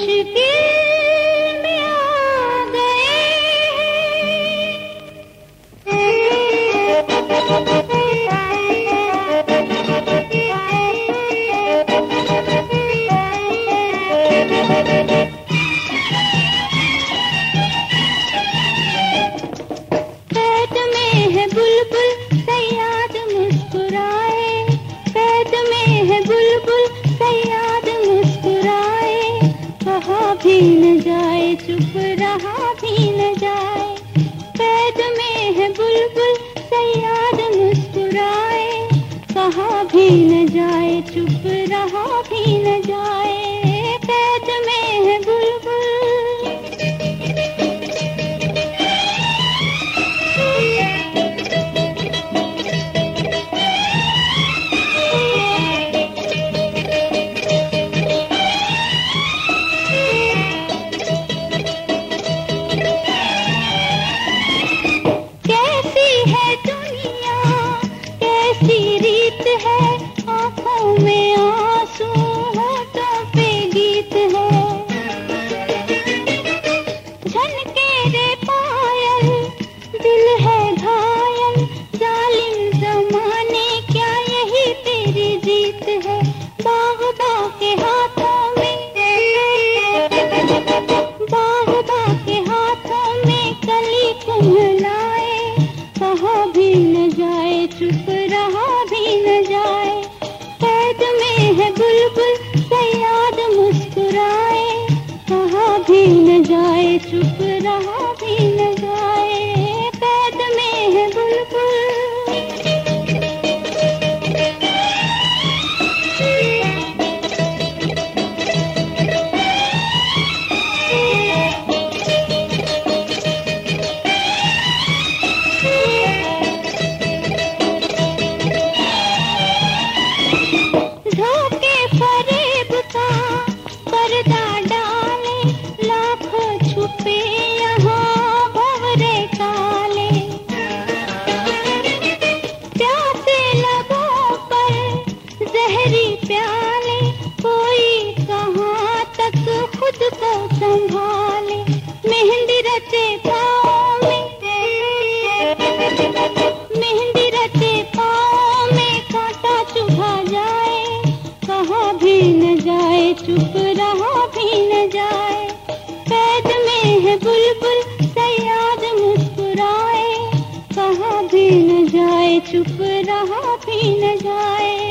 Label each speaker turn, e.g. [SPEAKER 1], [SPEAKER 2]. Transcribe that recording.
[SPEAKER 1] She. न जाए चुप रहा भी न जाए। कैद में है बुलबुल में है बुलबुल सयाद मुस्कुराए। कहा भी न जाए चुप रहा। प्याले, कोई कहाँ तक खुद को संभाले। मेहंदी रचे पाँव में, मेहंदी रचे पाँव में कांटा चुभा जाए। कहा भी न जाए, चुप रहा भी न जाए। कैद में है बुलबुल, सयाद मुस्कुराए। कहा भी न जाए, चुप रहा भी न जाए।